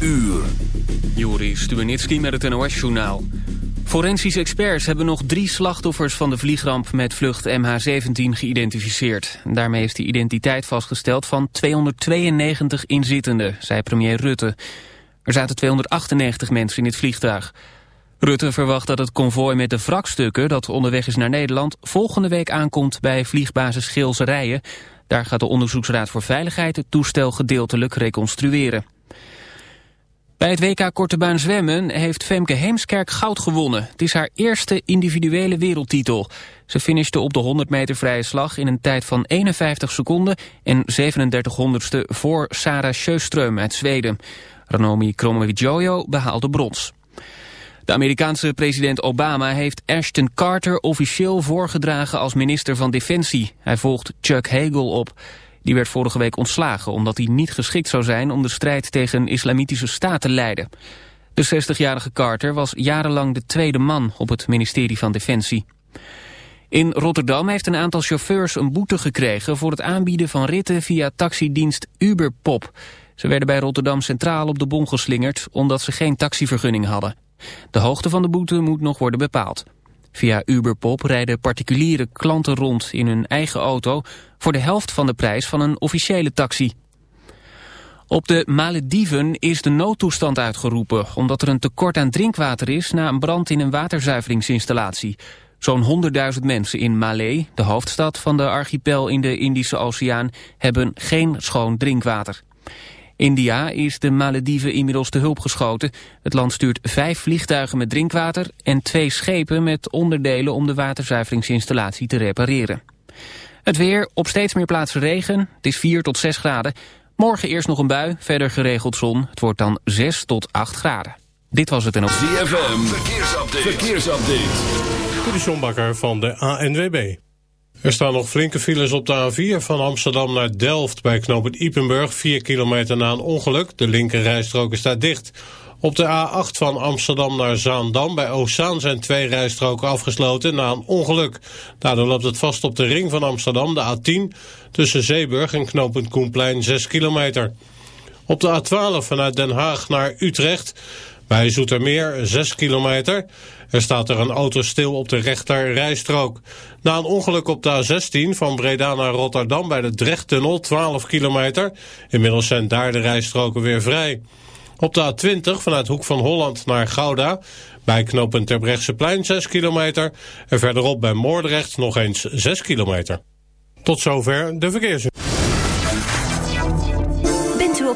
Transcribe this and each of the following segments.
uur. Juri Stubenitski met het NOS-journaal. Forensische experts hebben nog drie slachtoffers van de vliegramp met vlucht MH17 geïdentificeerd. Daarmee is de identiteit vastgesteld van 292 inzittenden, zei premier Rutte. Er zaten 298 mensen in het vliegtuig. Rutte verwacht dat het konvooi met de wrakstukken dat onderweg is naar Nederland... volgende week aankomt bij vliegbasis Geelse Daar gaat de Onderzoeksraad voor Veiligheid het toestel gedeeltelijk reconstrueren. Bij het WK Korte Baan Zwemmen heeft Femke Heemskerk goud gewonnen. Het is haar eerste individuele wereldtitel. Ze finishte op de 100 meter vrije slag in een tijd van 51 seconden... en 37 honderdste voor Sarah Sjöström uit Zweden. Ranomi Kromowidjojo behaalde brons. De Amerikaanse president Obama heeft Ashton Carter officieel voorgedragen als minister van Defensie. Hij volgt Chuck Hagel op. Die werd vorige week ontslagen omdat hij niet geschikt zou zijn om de strijd tegen islamitische staat te leiden. De 60-jarige Carter was jarenlang de tweede man op het ministerie van Defensie. In Rotterdam heeft een aantal chauffeurs een boete gekregen voor het aanbieden van ritten via taxidienst Uberpop. Ze werden bij Rotterdam Centraal op de bon geslingerd omdat ze geen taxivergunning hadden. De hoogte van de boete moet nog worden bepaald. Via Uberpop rijden particuliere klanten rond in hun eigen auto... voor de helft van de prijs van een officiële taxi. Op de Malediven is de noodtoestand uitgeroepen... omdat er een tekort aan drinkwater is na een brand in een waterzuiveringsinstallatie. Zo'n 100.000 mensen in Malé, de hoofdstad van de archipel in de Indische Oceaan... hebben geen schoon drinkwater. India is de Malediven inmiddels te hulp geschoten. Het land stuurt vijf vliegtuigen met drinkwater en twee schepen met onderdelen om de waterzuiveringsinstallatie te repareren. Het weer, op steeds meer plaatsen regen, het is 4 tot 6 graden. Morgen eerst nog een bui, verder geregeld zon. Het wordt dan 6 tot 8 graden. Dit was het en op... ZFM, verkeersupdate. verkeersupdate. De van de ANWB. Er staan nog flinke files op de A4 van Amsterdam naar Delft... bij knooppunt Ipenburg, 4 kilometer na een ongeluk. De linker rijstrook is daar dicht. Op de A8 van Amsterdam naar Zaandam bij Oostzaan zijn twee rijstroken afgesloten na een ongeluk. Daardoor loopt het vast op de ring van Amsterdam, de A10, tussen Zeeburg en knooppunt Koenplein 6 kilometer. Op de A12 vanuit Den Haag naar Utrecht bij Zoetermeer 6 kilometer. Er staat er een auto stil op de rechter rijstrook. Na een ongeluk op de A16 van Breda naar Rotterdam bij de Drechttunnel 12 kilometer. Inmiddels zijn daar de rijstroken weer vrij. Op de A20 vanuit Hoek van Holland naar Gouda. Bij knooppunt Terbrechtseplein 6 kilometer. En verderop bij Moordrecht nog eens 6 kilometer. Tot zover de verkeers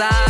pasar.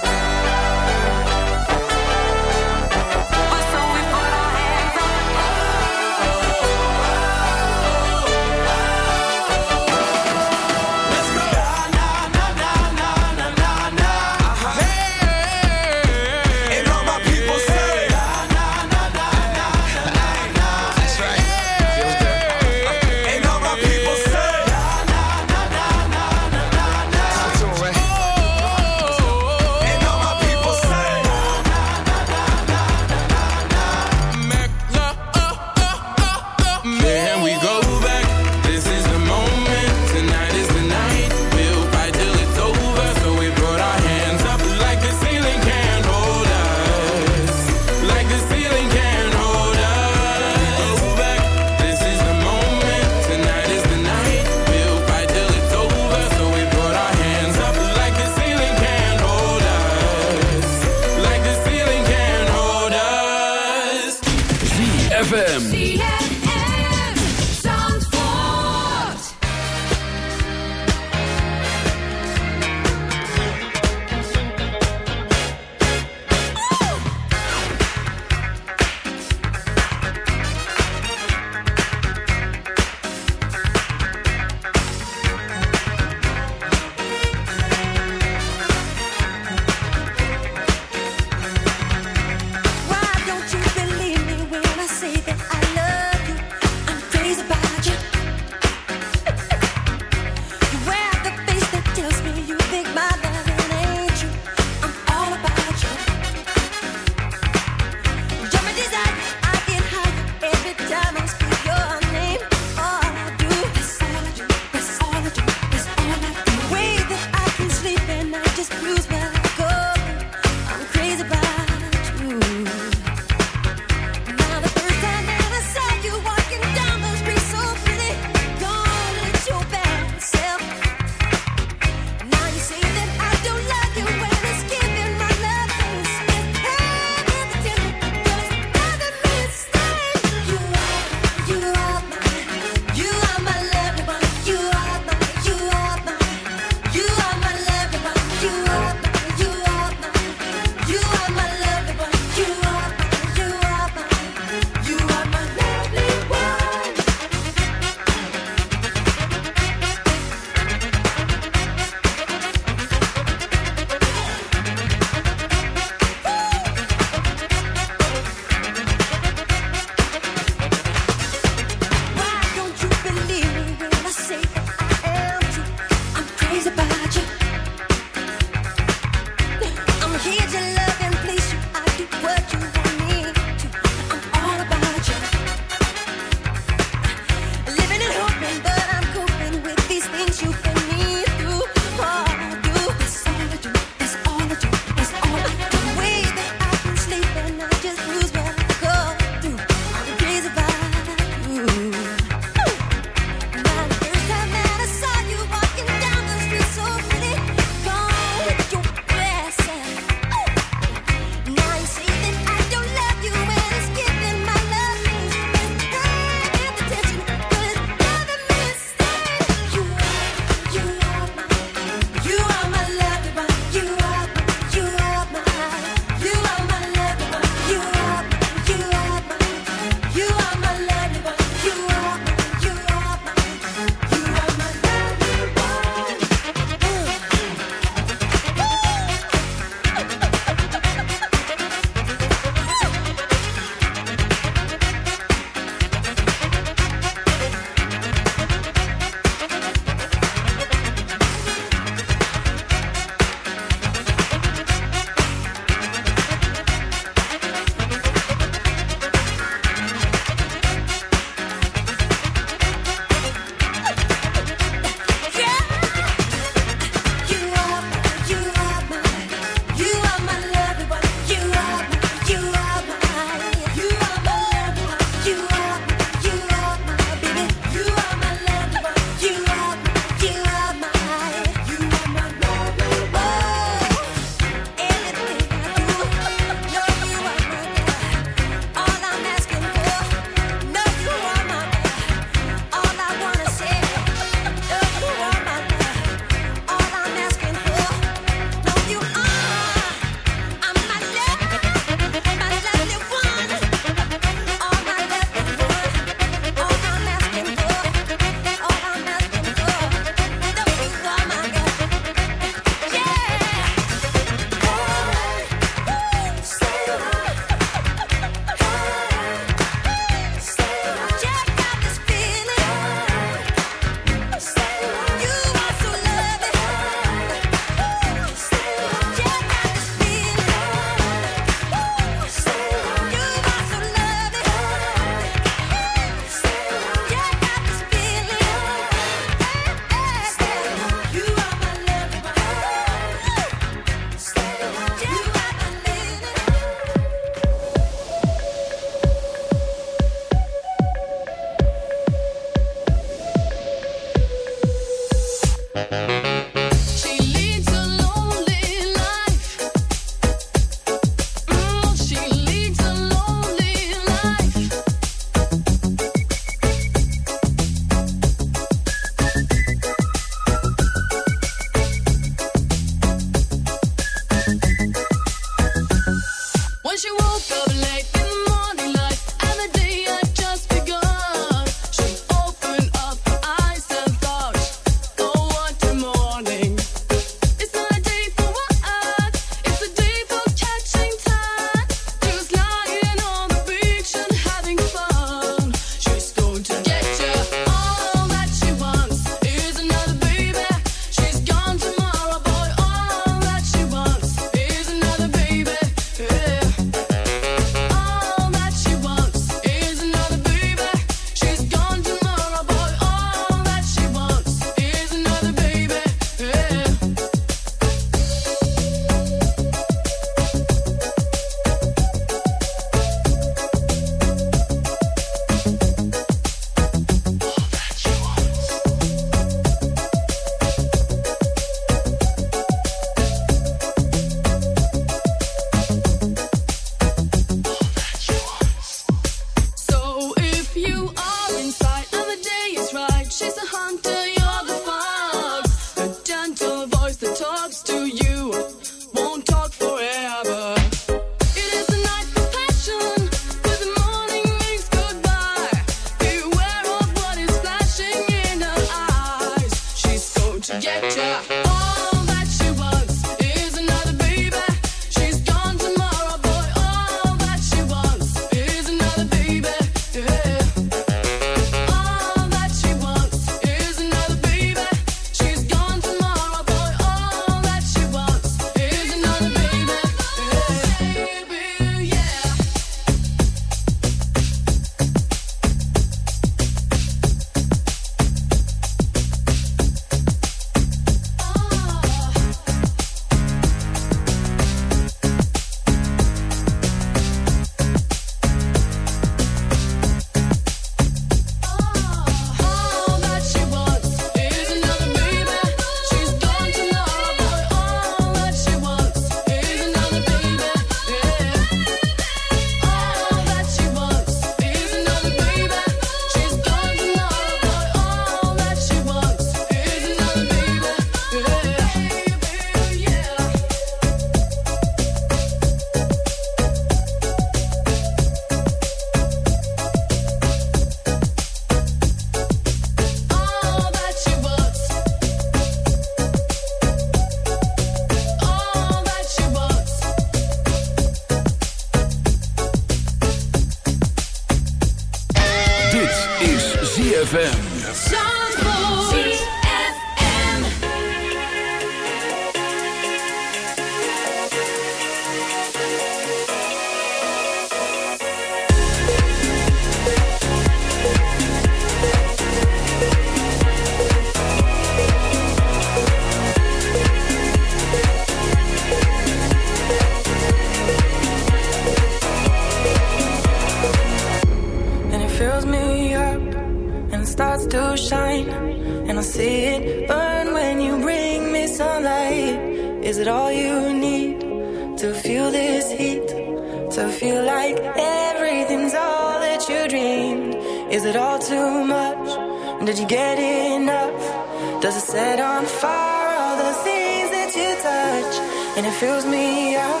Set on fire all the things that you touch, and it fills me up,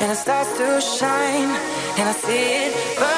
and it starts to shine, and I see it burn.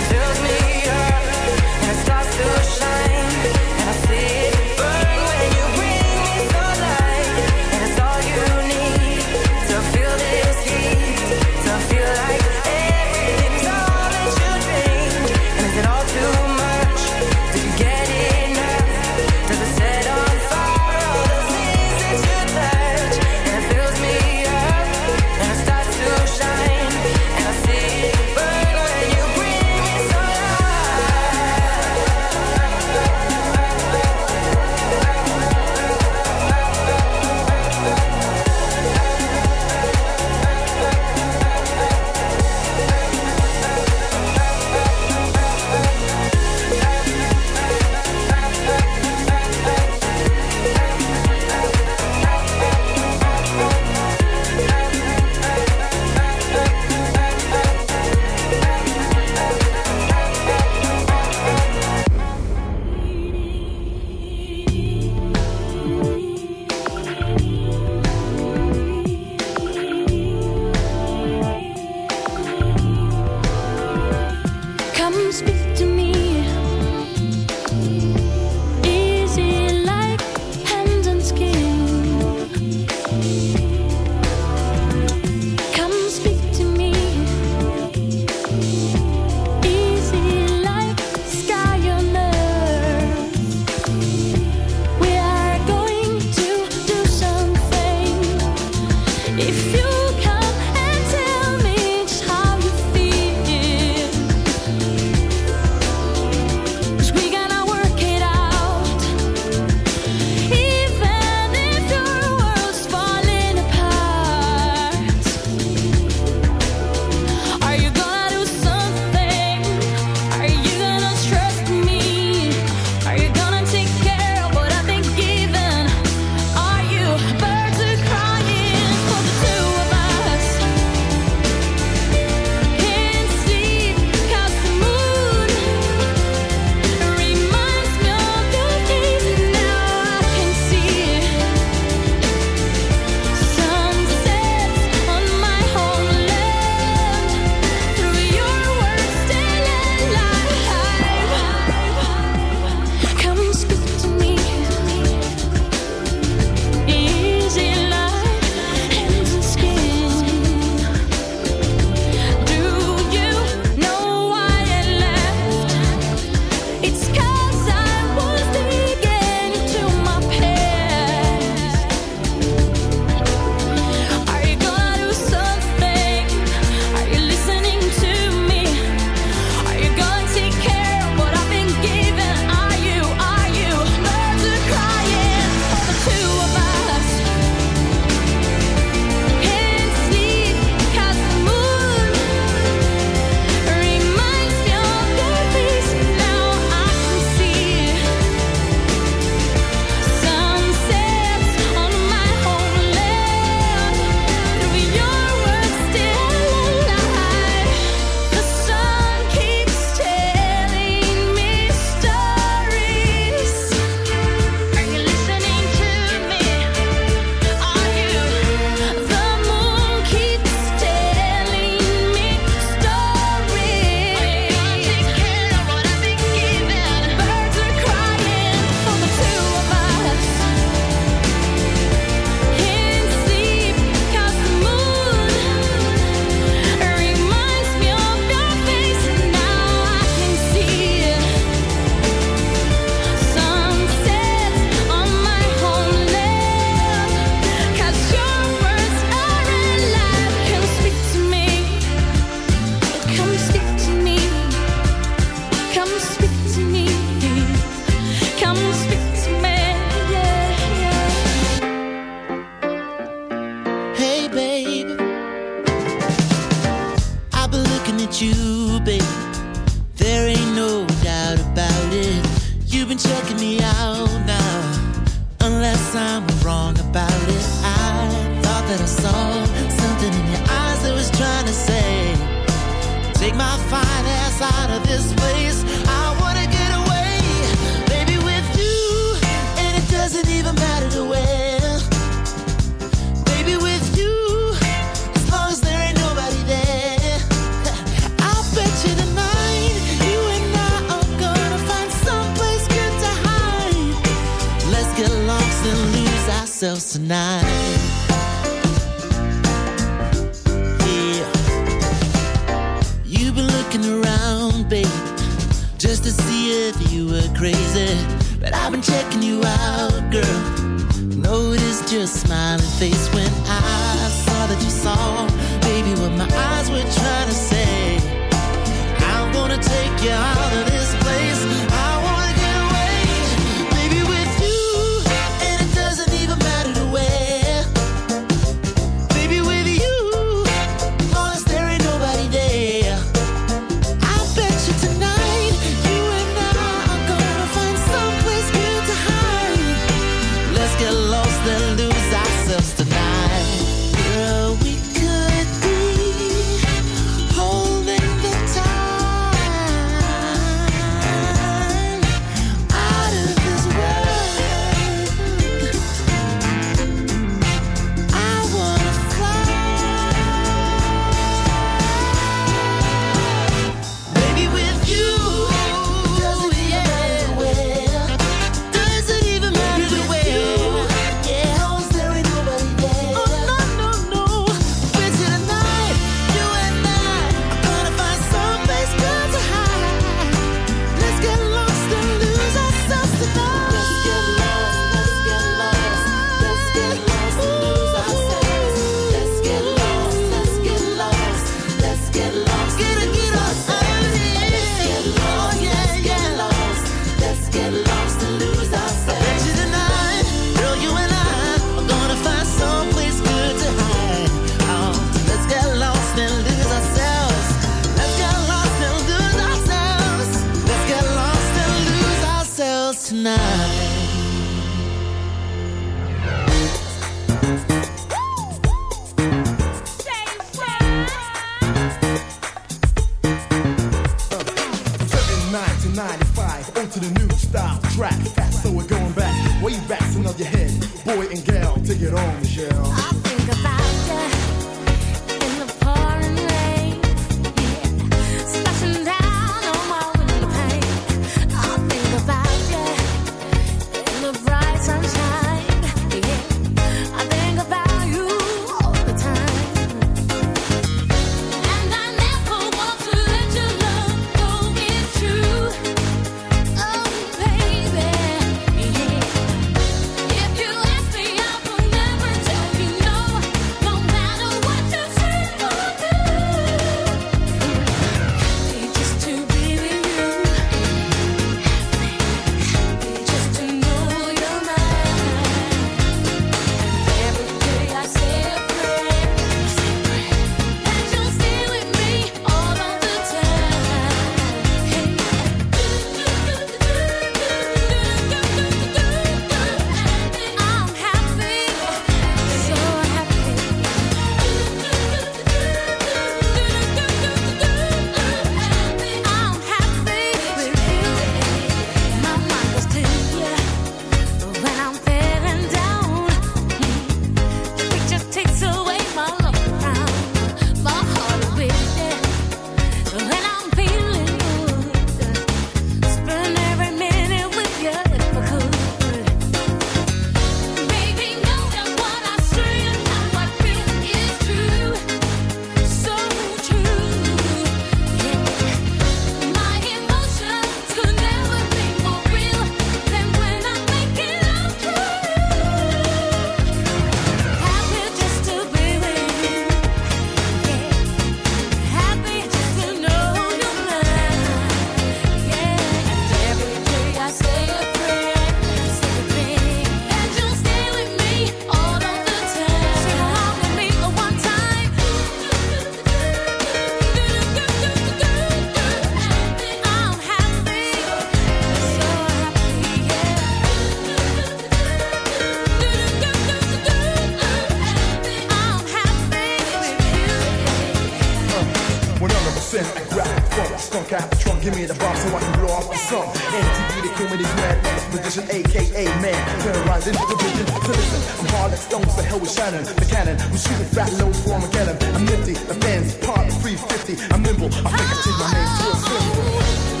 Give me the bomb so I can blow off my sun. NTP they call me Position Grand Magician, aka man. Terrorizing the vision. So listen, I'm hard like stones, the hell with Shannon, the cannon. I'm shooting fat loads for Armageddon. I'm nifty, the fans, part 350. I'm nimble, I think I changed my name to a symbol.